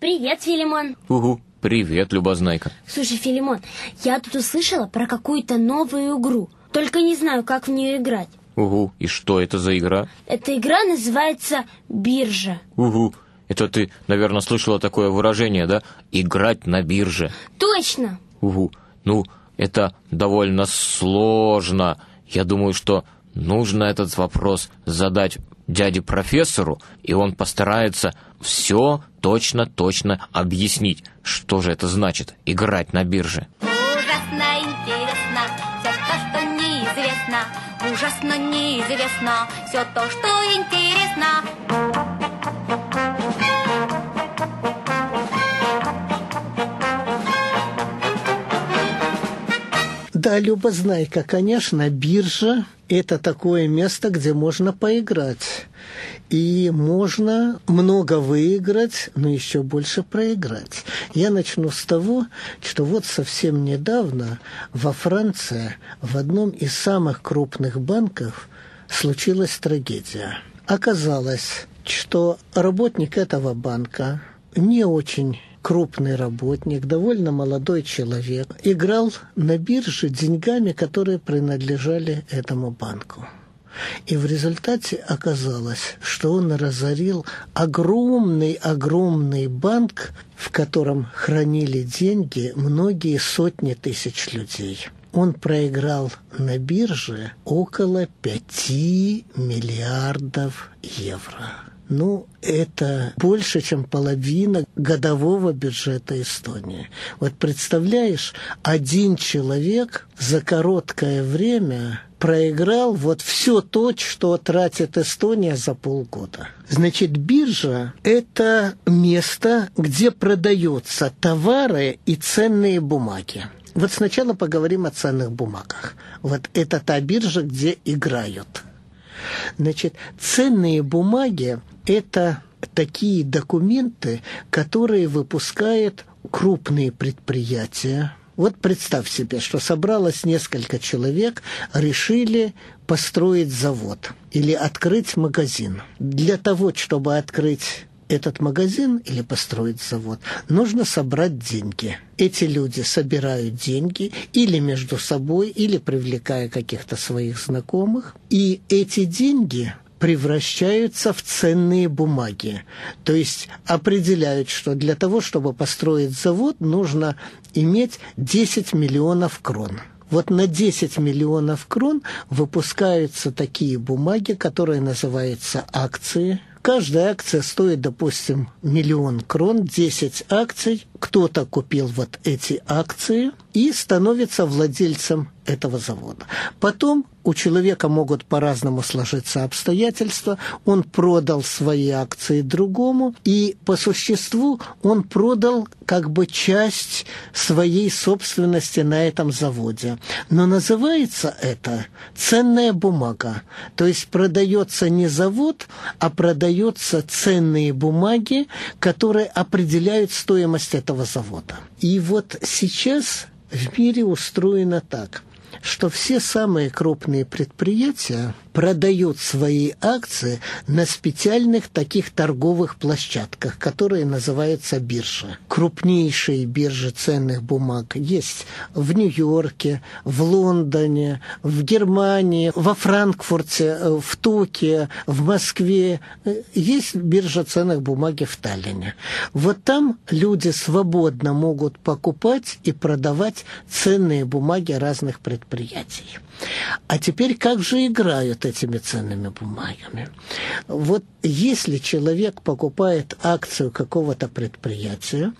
Привет, Филимон. Угу, привет, Любознайка. Слушай, Филимон, я тут услышала про какую-то новую игру. Только не знаю, как в нее играть. Угу, и что это за игра? Эта игра называется «Биржа». Угу, это ты, наверное, слышала такое выражение, да? Играть на бирже. Точно. Угу, ну, это довольно сложно. Я думаю, что нужно этот вопрос задать дяде профессору, и он постарается все точно-точно объяснить, что же это значит играть на бирже. Ужасно интересно все то, что неизвестно. Ужасно неизвестно все то, что интересно. Да, Любознайка, конечно, биржа – это такое место, где можно поиграть. И можно много выиграть, но еще больше проиграть. Я начну с того, что вот совсем недавно во Франции в одном из самых крупных банков случилась трагедия. Оказалось, что работник этого банка не очень крупный работник, довольно молодой человек, играл на бирже деньгами, которые принадлежали этому банку. И в результате оказалось, что он разорил огромный-огромный банк, в котором хранили деньги многие сотни тысяч людей. Он проиграл на бирже около 5 миллиардов евро. Ну, это больше, чем половина годового бюджета Эстонии. Вот представляешь, один человек за короткое время проиграл вот все то, что тратит Эстония за полгода. Значит, биржа – это место, где продаются товары и ценные бумаги. Вот сначала поговорим о ценных бумагах. Вот это та биржа, где играют. Значит, ценные бумаги – это такие документы, которые выпускают крупные предприятия. Вот представь себе, что собралось несколько человек, решили построить завод или открыть магазин. Для того, чтобы открыть этот магазин или построить завод, нужно собрать деньги. Эти люди собирают деньги или между собой, или привлекая каких-то своих знакомых. И эти деньги превращаются в ценные бумаги. То есть определяют, что для того, чтобы построить завод, нужно иметь 10 миллионов крон. Вот на 10 миллионов крон выпускаются такие бумаги, которые называются акции. Каждая акция стоит, допустим, миллион крон, 10 акций. Кто-то купил вот эти акции и становится владельцем этого завода. Потом у человека могут по-разному сложиться обстоятельства. Он продал свои акции другому, и по существу он продал как бы часть своей собственности на этом заводе. Но называется это ценная бумага. То есть продается не завод, а продаются ценные бумаги, которые определяют стоимость этого завода. И вот сейчас в мире устроено так, что все самые крупные предприятия продают свои акции на специальных таких торговых площадках, которые называются биржа. Крупнейшие биржи ценных бумаг есть в Нью-Йорке, в Лондоне, в Германии, во Франкфурте, в Токио, в Москве. Есть биржа ценных бумаг в Таллине. Вот там люди свободно могут покупать и продавать ценные бумаги разных предприятий. А теперь как же играют этими ценными бумагами? Вот если человек покупает акцию какого-то предприятия,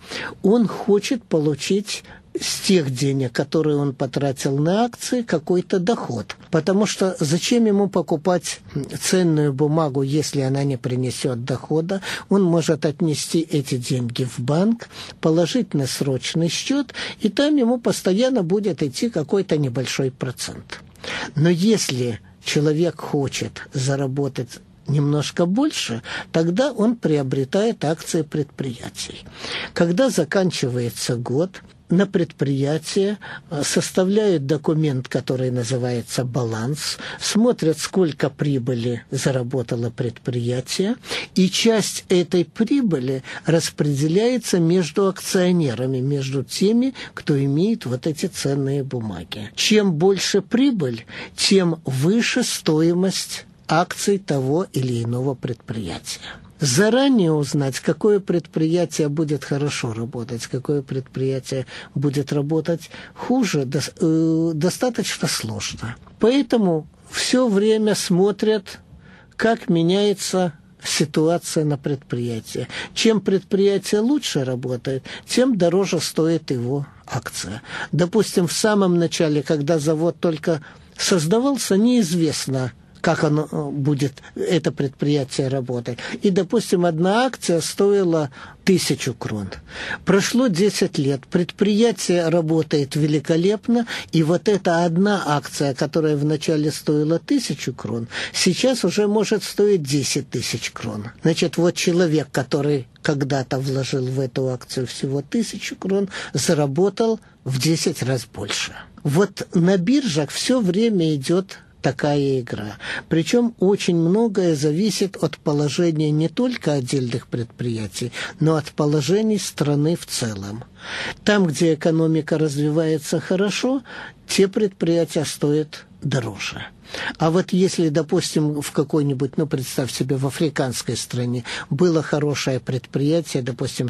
он хочет получить с тех денег, которые он потратил на акции, какой-то доход. Потому что зачем ему покупать ценную бумагу, если она не принесет дохода? Он может отнести эти деньги в банк, положить на срочный счет, и там ему постоянно будет идти какой-то небольшой процент. Но если человек хочет заработать немножко больше, тогда он приобретает акции предприятий. Когда заканчивается год, на предприятие, э, составляют документ, который называется баланс, смотрят, сколько прибыли заработало предприятие, и часть этой прибыли распределяется между акционерами, между теми, кто имеет вот эти ценные бумаги. Чем больше прибыль, тем выше стоимость акций того или иного предприятия заранее узнать, какое предприятие будет хорошо работать, какое предприятие будет работать хуже, э, достаточно сложно. Поэтому все время смотрят, как меняется ситуация на предприятии. Чем предприятие лучше работает, тем дороже стоит его акция. Допустим, в самом начале, когда завод только создавался, неизвестно, как оно э, будет, это предприятие работать. И, допустим, одна акция стоила тысячу крон. Прошло 10 лет, предприятие работает великолепно, и вот эта одна акция, которая вначале стоила тысячу крон, сейчас уже может стоить 10 тысяч крон. Значит, вот человек, который когда-то вложил в эту акцию всего тысячу крон, заработал в 10 раз больше. Вот на биржах все время идет такая игра. Причем очень многое зависит от положения не только отдельных предприятий, но от положений страны в целом. Там, где экономика развивается хорошо, те предприятия стоят дороже. А вот если, допустим, в какой-нибудь, ну, представь себе, в африканской стране было хорошее предприятие, допустим,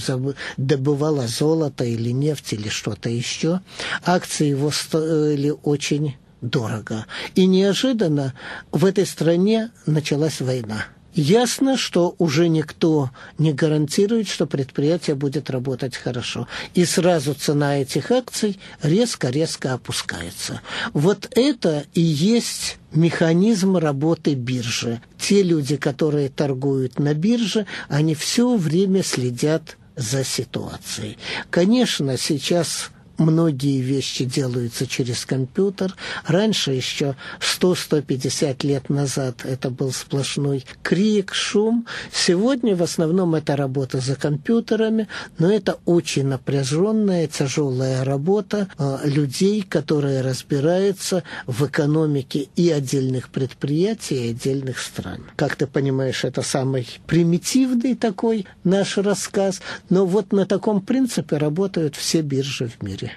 добывало золото или нефть или что-то еще, акции его стоили очень дорого. И неожиданно в этой стране началась война. Ясно, что уже никто не гарантирует, что предприятие будет работать хорошо. И сразу цена этих акций резко-резко опускается. Вот это и есть механизм работы биржи. Те люди, которые торгуют на бирже, они все время следят за ситуацией. Конечно, сейчас многие вещи делаются через компьютер. Раньше, еще 100-150 лет назад, это был сплошной крик, шум. Сегодня в основном это работа за компьютерами, но это очень напряженная, тяжелая работа э, людей, которые разбираются в экономике и отдельных предприятий, и отдельных стран. Как ты понимаешь, это самый примитивный такой наш рассказ, но вот на таком принципе работают все биржи в мире.